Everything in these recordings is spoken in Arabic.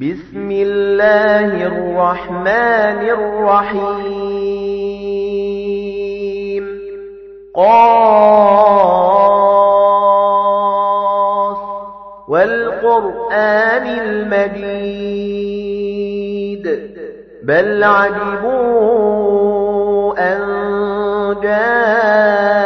بسم الله الرحمن الرحيم. قاف. والقرآن المجيد. بل عجبوا أن جاءهم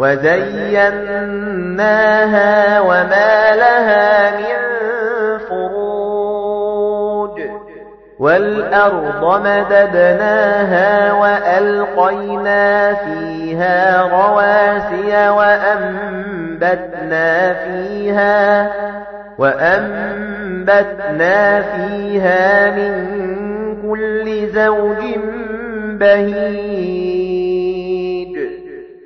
وَزَيَّنَّاهَا وَمَا لَهَا مِن فُرُوجٍ وَالْأَرْضَ مَدَدْنَاهَا وَأَلْقَيْنَا فِيهَا رَوَاسِيَ وَأَنبَتْنَا فِيهَا وَأَنبَتْنَا فِيهَا مِن كُلِّ زَوْجٍ بَهِيجٍ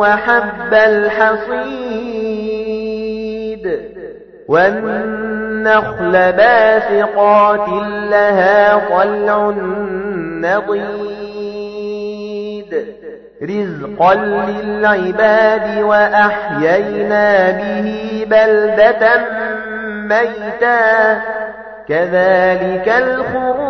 وَحَبَّ الْحَصِيدِ وَالنَّخْلَ بَاسِقَاتٍ لَهَا طَلْعٌ نَضِيدٌ رِزْقًا لِلْعِبَادِ وَأَحْيَيْنَا بِهِ بَلْدَةً مَيْتًا كَذَلِكَ الْخُرُوجُ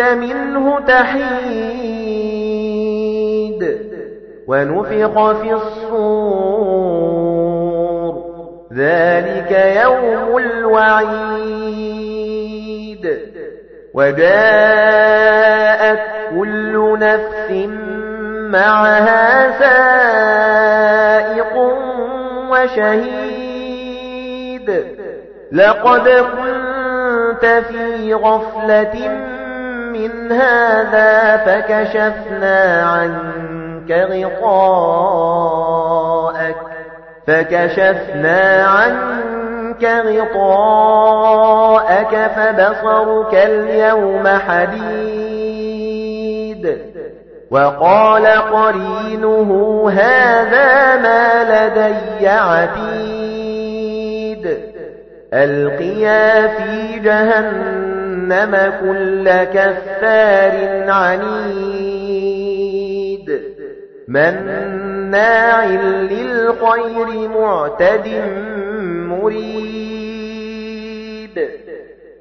مِنْهُ تَحِيدُ وَنُفِخَ فِي الصُّورِ. ذَلِكَ يَوْمُ الْوَعِيدِ. وَجَاءَتْ كُلُّ نَفْسٍ مَعَهَا سَائِقٌ وَشَهِيدٌ. لَقَدْ كُنتَ فِي غَفْلَةٍ مِنْ هَذَا فَكَشَفْنَا عَنكَ غطاءك فكشفنا عنك غطاءك فبصرك اليوم حديد. وقال قرينه هذا ما لدي عتيد ألقيا في جهنم كل كفار عنيد. مناع للخير معتد مريد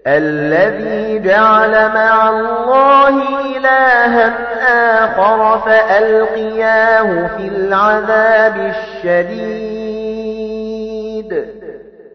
الذي جعل مع الله إلها آخر فألقياه في العذاب الشديد.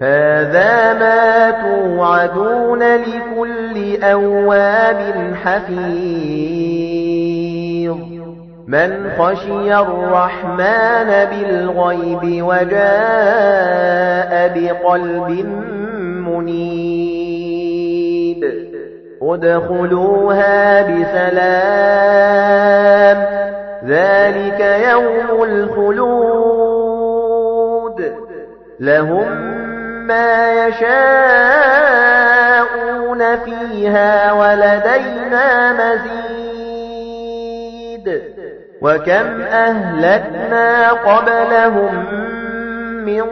هذا ما توعدون لكل أواب حفيظ. من خشي الرحمن بالغيب وجاء بقلب منيب. ادخلوها بسلام. ذلك يوم الخلود. لهم ما يشاءون فيها ولدينا مزيد. وكم أهلكنا قبلهم من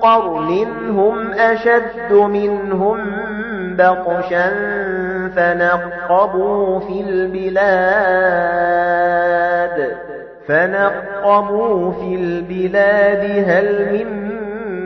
قرن هم أشد منهم بطشا فنقبوا في البلاد. فنقبوا في البلاد هل من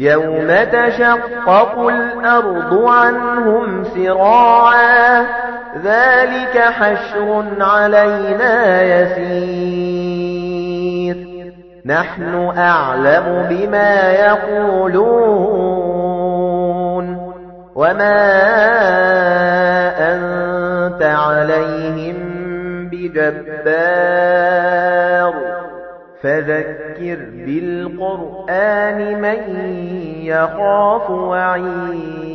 يوم تشقق الأرض عنهم سراعا ذلك حشر علينا يسير نحن أعلم بما يقولون وما أنت عليهم بجبار فذكر بالقرآن من يخاف وعيد.